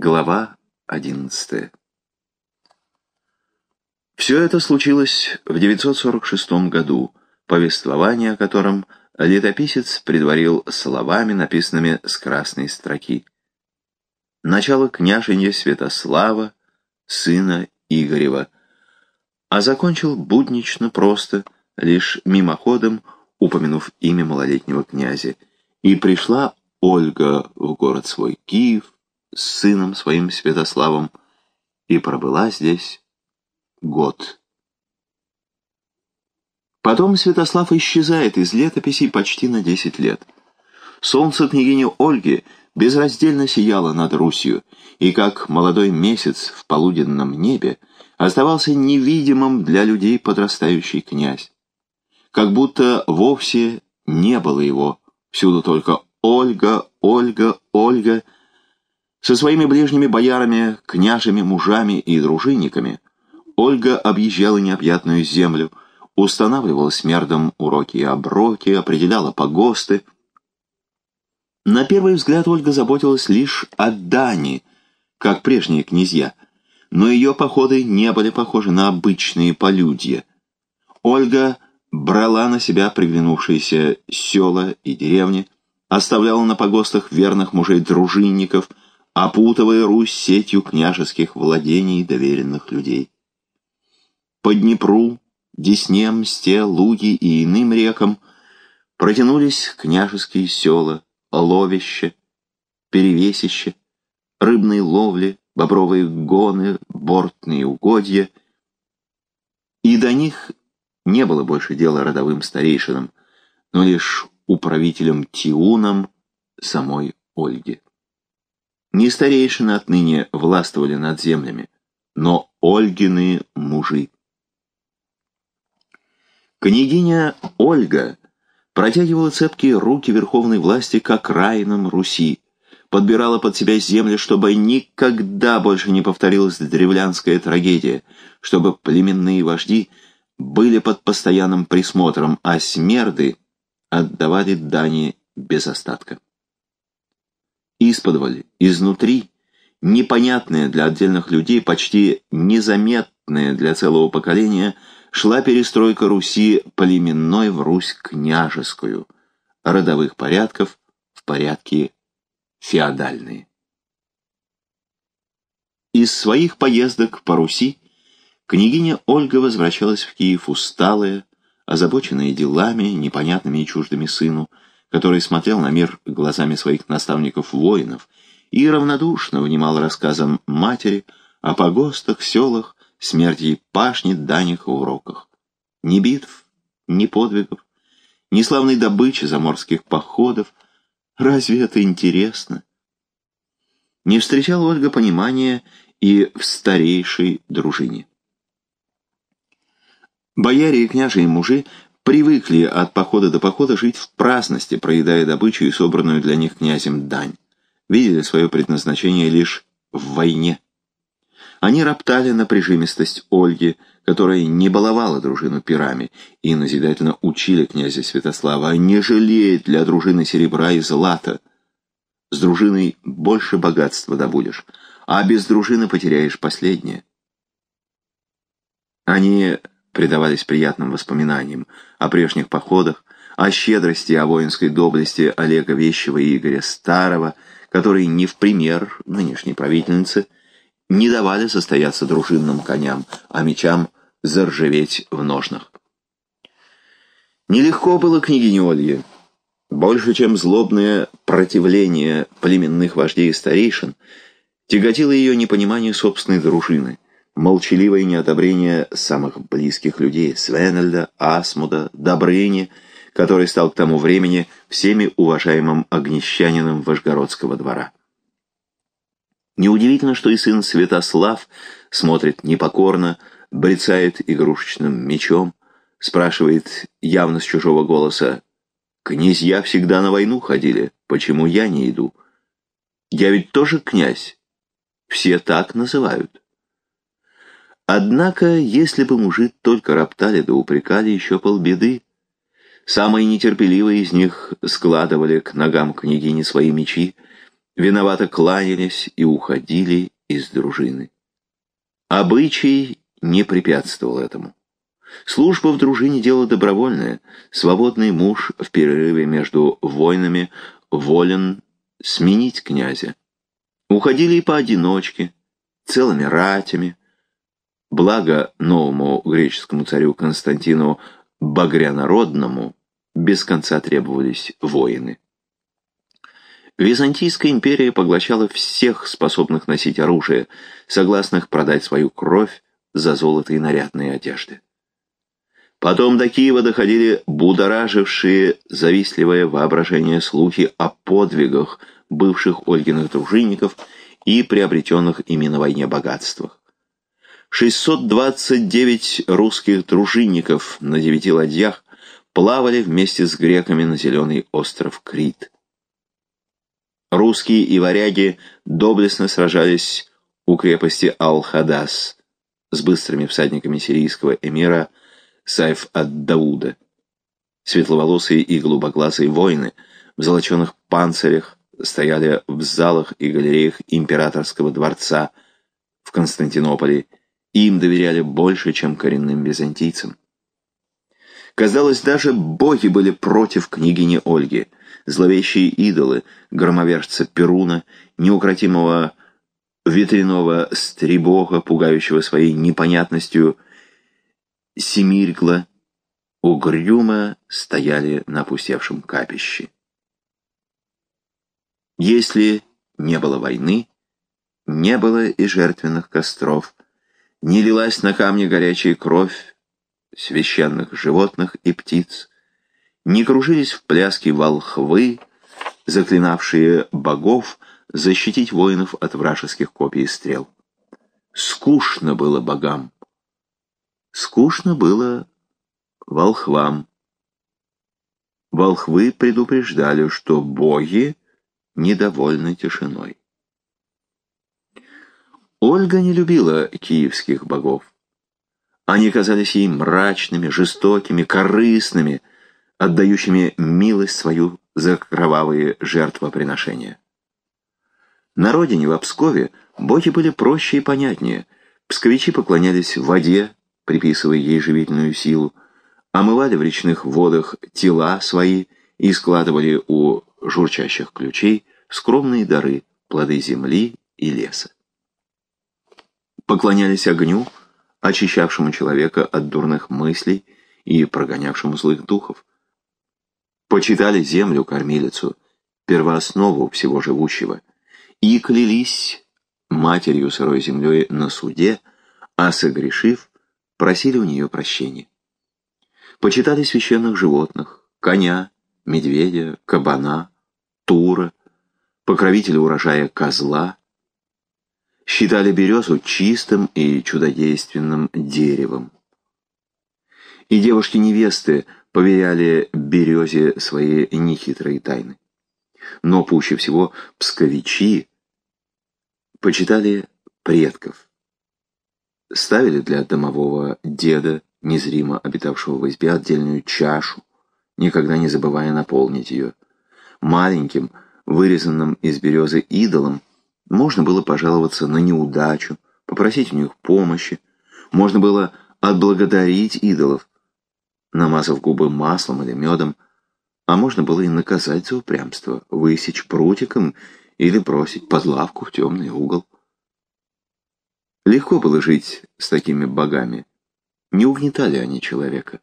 Глава одиннадцатая Все это случилось в 946 году, повествование о котором летописец предварил словами, написанными с красной строки. Начало княженья Святослава, сына Игорева, а закончил буднично просто, лишь мимоходом упомянув имя малолетнего князя. И пришла Ольга в город свой Киев, с сыном своим Святославом и пробыла здесь год. Потом Святослав исчезает из летописей почти на десять лет. Солнце княгини Ольги безраздельно сияло над Русью, и как молодой месяц в полуденном небе оставался невидимым для людей подрастающий князь. Как будто вовсе не было его, всюду только Ольга, Ольга, Ольга — со своими ближними боярами, княжами, мужами и дружинниками Ольга объезжала необъятную землю, устанавливала смердом уроки и оброки, определяла погосты. На первый взгляд Ольга заботилась лишь о Дани, как прежние князья, но ее походы не были похожи на обычные полюдья. Ольга брала на себя приглянувшиеся села и деревни, оставляла на погостах верных мужей-дружинников — опутывая Русь сетью княжеских владений доверенных людей. По Днепру, Десне, Мсте, Луги и иным рекам протянулись княжеские села, ловище, перевесище, рыбные ловли, бобровые гоны, бортные угодья. И до них не было больше дела родовым старейшинам, но лишь управителям Тиунам самой Ольги. Не старейшины отныне властвовали над землями, но Ольгины мужи. Княгиня Ольга протягивала цепкие руки верховной власти к окраинам Руси, подбирала под себя земли, чтобы никогда больше не повторилась древлянская трагедия, чтобы племенные вожди были под постоянным присмотром, а смерды отдавали дани без остатка. Исподволь, изнутри, непонятная для отдельных людей, почти незаметная для целого поколения, шла перестройка Руси племенной в Русь княжескую, родовых порядков в порядке феодальные. Из своих поездок по Руси княгиня Ольга возвращалась в Киев усталая, озабоченная делами, непонятными и чуждыми сыну, который смотрел на мир глазами своих наставников-воинов и равнодушно внимал рассказам матери о погостах, селах, смерти пашни, данях и уроках. Ни битв, ни подвигов, ни славной добычи заморских походов. Разве это интересно? Не встречала Ольга понимания и в старейшей дружине. Бояре и княжи и мужи привыкли от похода до похода жить в праздности, проедая добычу и собранную для них князем дань. Видели свое предназначение лишь в войне. Они роптали на прижимистость Ольги, которая не баловала дружину пирами, и назидательно учили князя Святослава не жалеть для дружины серебра и злата. С дружиной больше богатства добудешь, а без дружины потеряешь последнее. Они предавались приятным воспоминаниям о прежних походах, о щедрости о воинской доблести Олега Вещева и Игоря Старого, которые не в пример нынешней правительницы не давали состояться дружинным коням, а мечам заржаветь в ножнах. Нелегко было княгине Ольге. Больше, чем злобное противление племенных вождей и старейшин, тяготило ее непонимание собственной дружины — молчаливое неодобрение самых близких людей Свенельда, Асмуда, Добрыни, который стал к тому времени всеми уважаемым огнещанином Вышгородского двора. Неудивительно, что и сын Святослав смотрит непокорно, брецает игрушечным мечом, спрашивает явно с чужого голоса, «Князья всегда на войну ходили, почему я не иду? Я ведь тоже князь, все так называют». Однако, если бы мужи только роптали да упрекали, еще полбеды. Самые нетерпеливые из них складывали к ногам княгини свои мечи, виновато кланялись и уходили из дружины. Обычай не препятствовал этому. Служба в дружине – дело добровольное. Свободный муж в перерыве между войнами волен сменить князя. Уходили и поодиночке, целыми ратями. Благо новому греческому царю Константину Багрянародному без конца требовались воины. Византийская империя поглощала всех способных носить оружие, согласных продать свою кровь за золото и нарядные одежды. Потом до Киева доходили будоражившие завистливое воображение слухи о подвигах бывших Ольгиных дружинников и приобретенных ими на войне богатствах. 629 русских дружинников на девяти ладьях плавали вместе с греками на зеленый остров Крит. Русские и варяги доблестно сражались у крепости Ал-Хадас с быстрыми всадниками сирийского эмира Сайф ад-Дауда. Светловолосые и голубоглазые воины в золоченых панцирях стояли в залах и галереях императорского дворца в Константинополе, им доверяли больше, чем коренным византийцам. Казалось, даже боги были против княгини Ольги, зловещие идолы, громовержца Перуна, неукротимого ветряного стребога, пугающего своей непонятностью Семиргла, угрюмо стояли на опустевшем капище. Если не было войны, не было и жертвенных костров, не лилась на камни горячая кровь священных животных и птиц, не кружились в пляске волхвы, заклинавшие богов защитить воинов от вражеских копий и стрел. Скучно было богам. Скучно было волхвам. Волхвы предупреждали, что боги недовольны тишиной. Ольга не любила киевских богов. Они казались ей мрачными, жестокими, корыстными, отдающими милость свою за кровавые жертвоприношения. На родине, в Пскове, боги были проще и понятнее. Псковичи поклонялись воде, приписывая ей живительную силу, омывали в речных водах тела свои и складывали у журчащих ключей скромные дары, плоды земли и леса. Поклонялись огню, очищавшему человека от дурных мыслей и прогонявшему злых духов. Почитали землю кормилицу, первооснову всего живущего, и клялись матерью сырой землей на суде, а согрешив, просили у нее прощения. Почитали священных животных, коня, медведя, кабана, тура, покровителя урожая козла. Считали березу чистым и чудодейственным деревом. И девушки-невесты поверяли березе свои нехитрые тайны. Но пуще всего псковичи почитали предков, ставили для домового деда, незримо обитавшего в избе, отдельную чашу, никогда не забывая наполнить ее. Маленьким, вырезанным из березы идолом, можно было пожаловаться на неудачу, попросить у них помощи, можно было отблагодарить идолов, намазав губы маслом или медом, а можно было и наказать за упрямство, высечь прутиком или бросить под лавку в темный угол. Легко было жить с такими богами. Не угнетали они человека.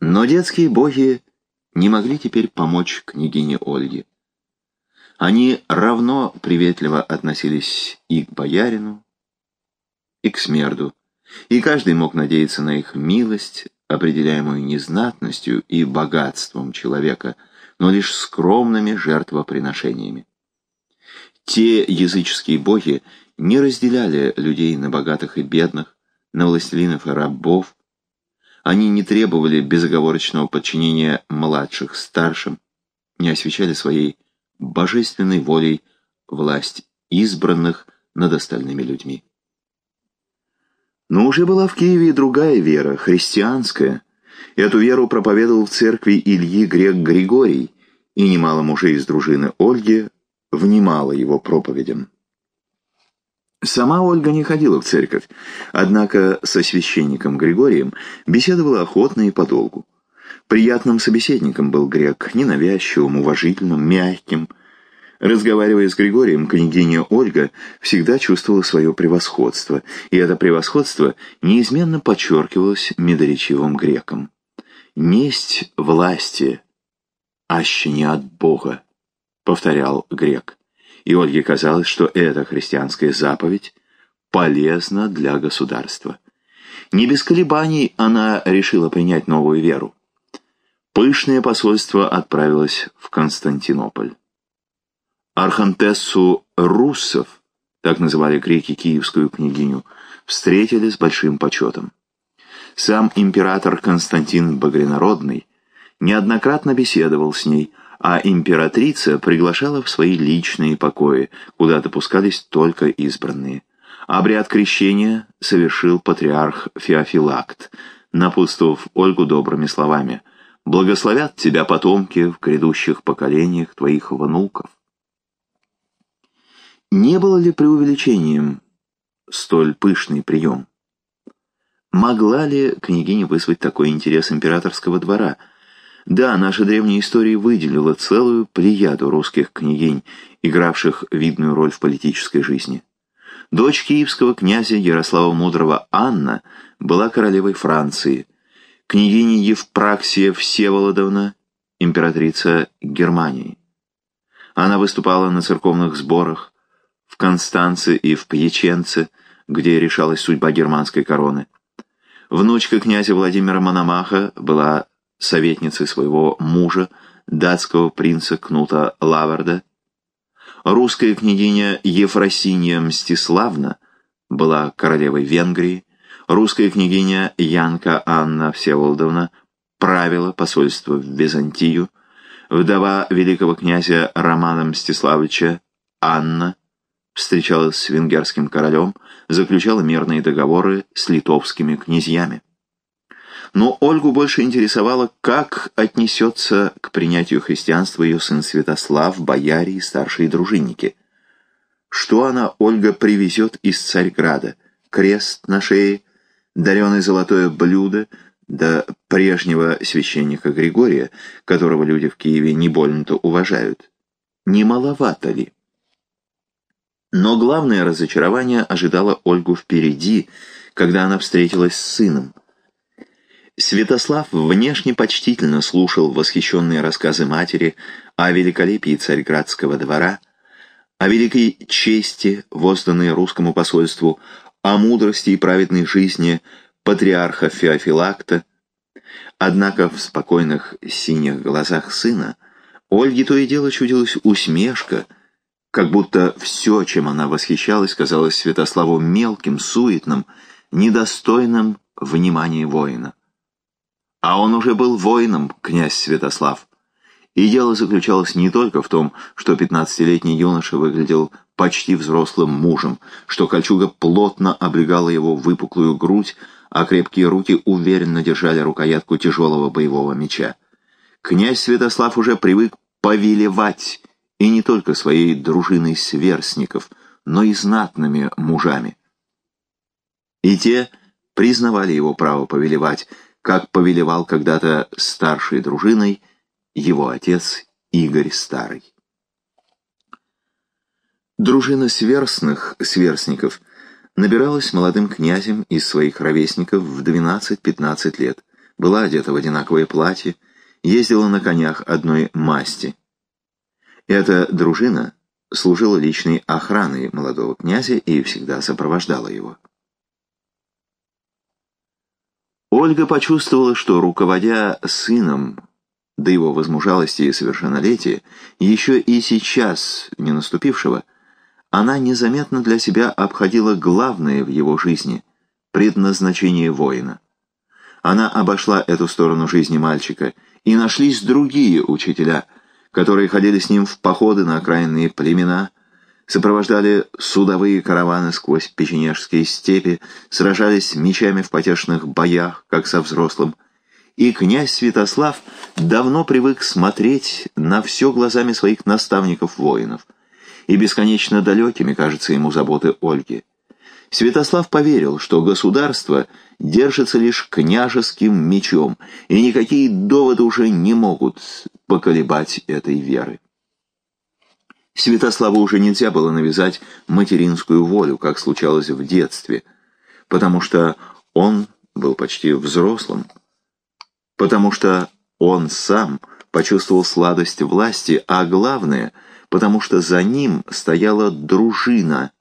Но детские боги не могли теперь помочь княгине Ольге. Они равно приветливо относились и к боярину, и к смерду, и каждый мог надеяться на их милость, определяемую не знатностью и богатством человека, но лишь скромными жертвоприношениями. Те языческие боги не разделяли людей на богатых и бедных, на властелинов и рабов. Они не требовали безоговорочного подчинения младших старшим, не освещали своей божественной волей власть избранных над остальными людьми. Но уже была в Киеве и другая вера, христианская. Эту веру проповедовал в церкви Ильи Грек Григорий, и немало мужей из дружины Ольги внимало его проповедям. Сама Ольга не ходила в церковь, однако со священником Григорием беседовала охотно и подолгу. Приятным собеседником был грек, ненавязчивым, уважительным, мягким. Разговаривая с Григорием, княгиня Ольга всегда чувствовала свое превосходство, и это превосходство неизменно подчеркивалось медоречивым греком. «Несть власти, аще не от Бога», — повторял грек и Ольге казалось, что эта христианская заповедь полезна для государства. Не без колебаний она решила принять новую веру. Пышное посольство отправилось в Константинополь. Архантессу руссов, так называли греки киевскую княгиню, встретили с большим почетом. Сам император Константин Багринародный неоднократно беседовал с ней, а императрица приглашала в свои личные покои, куда допускались только избранные. Обряд крещения совершил патриарх Феофилакт, напутствовав Ольгу добрыми словами «Благословят тебя потомки в грядущих поколениях твоих внуков». Не было ли преувеличением столь пышный прием? Могла ли княгиня вызвать такой интерес императорского двора – да, наша древняя история выделила целую плеяду русских княгинь, игравших видную роль в политической жизни. Дочь киевского князя Ярослава Мудрого Анна была королевой Франции, княгиня Евпраксия Всеволодовна, императрица Германии. Она выступала на церковных сборах в Констанце и в Пьяченце, где решалась судьба германской короны. Внучка князя Владимира Мономаха была советницей своего мужа, датского принца Кнута Лаварда. Русская княгиня Ефросинья Мстиславна была королевой Венгрии, русская княгиня Янка Анна Всеволодовна правила посольство в Византию, вдова великого князя Романа Мстиславича Анна встречалась с венгерским королем, заключала мирные договоры с литовскими князьями. Но Ольгу больше интересовало, как отнесется к принятию христианства ее сын Святослав, бояре и старшие дружинники. Что она, Ольга, привезет из Царьграда? Крест на шее, дареное золотое блюдо, до прежнего священника Григория, которого люди в Киеве не больно-то уважают. Не маловато ли? Но главное разочарование ожидало Ольгу впереди, когда она встретилась с сыном. Святослав внешне почтительно слушал восхищенные рассказы матери о великолепии царьградского двора, о великой чести, возданной русскому посольству, о мудрости и праведной жизни патриарха Феофилакта. Однако в спокойных синих глазах сына Ольге то и дело чудилась усмешка, как будто все, чем она восхищалась, казалось Святославу мелким, суетным, недостойным внимания воина. А он уже был воином, князь Святослав. И дело заключалось не только в том, что пятнадцатилетний юноша выглядел почти взрослым мужем, что кольчуга плотно облегала его выпуклую грудь, а крепкие руки уверенно держали рукоятку тяжелого боевого меча. Князь Святослав уже привык повелевать, и не только своей дружиной сверстников, но и знатными мужами. И те признавали его право повелевать, как повелевал когда-то старшей дружиной его отец Игорь Старый. Дружина сверстных сверстников набиралась молодым князем из своих ровесников в 12-15 лет, была одета в одинаковое платье, ездила на конях одной масти. Эта дружина служила личной охраной молодого князя и всегда сопровождала его. Ольга почувствовала, что, руководя сыном до его возмужалости и совершеннолетия, еще и сейчас, не наступившего, она незаметно для себя обходила главное в его жизни — предназначение воина. Она обошла эту сторону жизни мальчика, и нашлись другие учителя, которые ходили с ним в походы на окраинные племена — сопровождали судовые караваны сквозь печенежские степи, сражались мечами в потешных боях, как со взрослым, и князь Святослав давно привык смотреть на все глазами своих наставников-воинов, и бесконечно далекими кажется ему заботы Ольги. Святослав поверил, что государство держится лишь княжеским мечом, и никакие доводы уже не могут поколебать этой веры. Святославу уже нельзя было навязать материнскую волю, как случалось в детстве, потому что он был почти взрослым, потому что он сам почувствовал сладость власти, а главное, потому что за ним стояла дружина.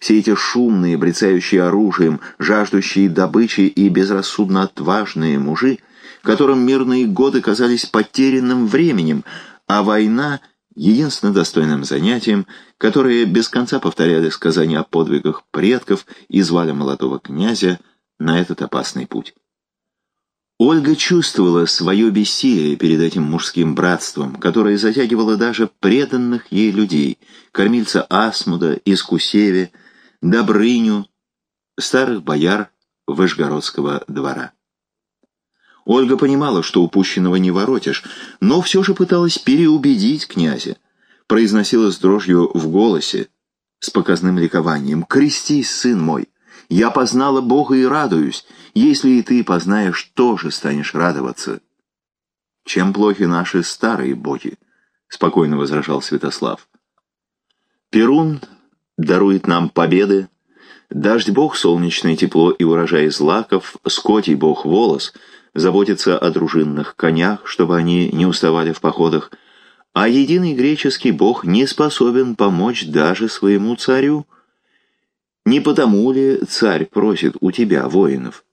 Все эти шумные, брецающие оружием, жаждущие добычи и безрассудно отважные мужи, которым мирные годы казались потерянным временем, а война — единственно достойным занятием, которое без конца повторяли сказания о подвигах предков и звали молодого князя на этот опасный путь. Ольга чувствовала свое бессилие перед этим мужским братством, которое затягивало даже преданных ей людей, кормильца Асмуда, Искусеве, Добрыню, старых бояр Вышгородского двора. Ольга понимала, что упущенного не воротишь, но все же пыталась переубедить князя. Произносила с дрожью в голосе, с показным ликованием, «Крестись, сын мой! Я познала Бога и радуюсь. Если и ты познаешь, тоже станешь радоваться». «Чем плохи наши старые боги?» — спокойно возражал Святослав. «Перун дарует нам победы, дождь бог солнечное тепло и урожай злаков, скотий бог волос — заботится о дружинных конях, чтобы они не уставали в походах, а единый греческий бог не способен помочь даже своему царю. Не потому ли царь просит у тебя воинов?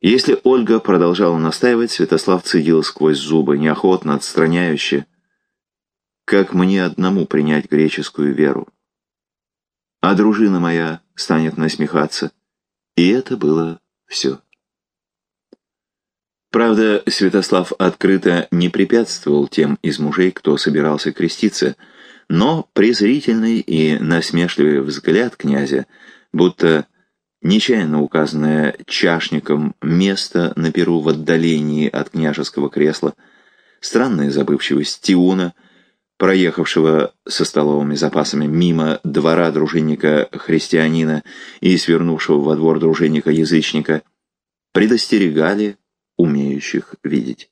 Если Ольга продолжала настаивать, Святослав цедил сквозь зубы, неохотно, отстраняюще. «Как мне одному принять греческую веру? А дружина моя станет насмехаться». И это было все. Правда, Святослав открыто не препятствовал тем из мужей, кто собирался креститься, но презрительный и насмешливый взгляд князя, будто нечаянно указанное чашником место на перу в отдалении от княжеского кресла, странная забывчивость Тиуна, проехавшего со столовыми запасами мимо двора дружинника-христианина и свернувшего во двор дружинника-язычника, предостерегали умеющих видеть.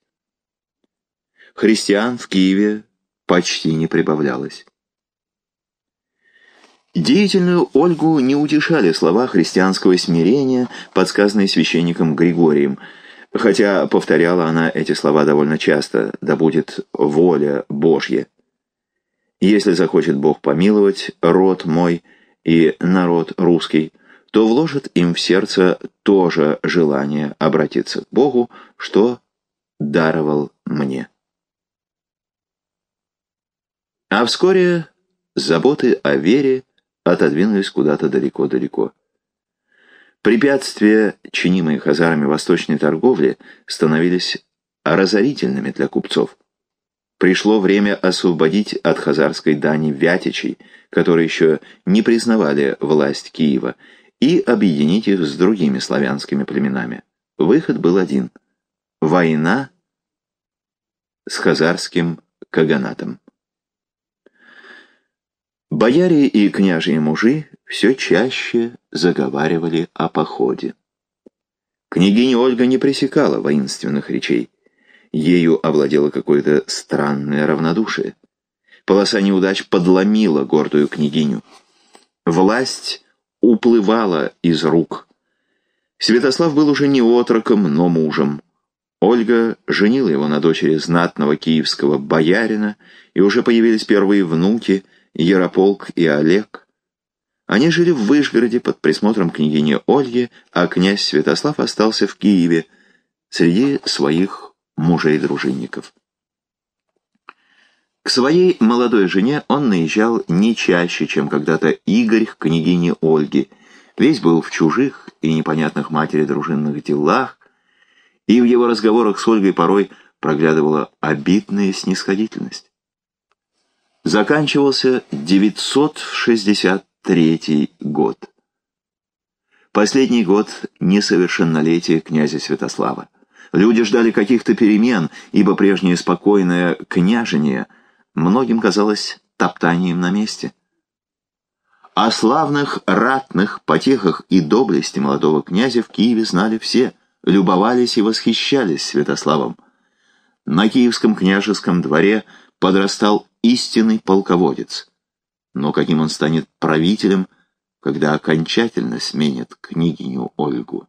Христиан в Киеве почти не прибавлялось. Деятельную Ольгу не утешали слова христианского смирения, подсказанные священником Григорием, хотя повторяла она эти слова довольно часто «да будет воля Божья». Если захочет Бог помиловать род мой и народ русский, то вложит им в сердце тоже желание обратиться к Богу, что даровал мне. А вскоре заботы о вере отодвинулись куда-то далеко-далеко. Препятствия, чинимые хазарами восточной торговли, становились разорительными для купцов. Пришло время освободить от хазарской дани вятичей, которые еще не признавали власть Киева, и объединить их с другими славянскими племенами. Выход был один – война с хазарским каганатом. Бояре и княжьи мужи все чаще заговаривали о походе. Княгиня Ольга не пресекала воинственных речей. Ею овладело какое-то странное равнодушие. Полоса неудач подломила гордую княгиню. Власть уплывала из рук. Святослав был уже не отроком, но мужем. Ольга женила его на дочери знатного киевского боярина, и уже появились первые внуки Ярополк и Олег. Они жили в Вышгороде под присмотром княгини Ольги, а князь Святослав остался в Киеве среди своих мужей-дружинников. К своей молодой жене он наезжал не чаще, чем когда-то Игорь к княгине Ольге. Весь был в чужих и непонятных матери дружинных делах, и в его разговорах с Ольгой порой проглядывала обидная снисходительность. Заканчивался 963 год. Последний год несовершеннолетия князя Святослава. Люди ждали каких-то перемен, ибо прежнее спокойное княжение многим казалось топтанием на месте. О славных ратных потехах и доблести молодого князя в Киеве знали все, любовались и восхищались Святославом. На киевском княжеском дворе подрастал истинный полководец. Но каким он станет правителем, когда окончательно сменит княгиню Ольгу?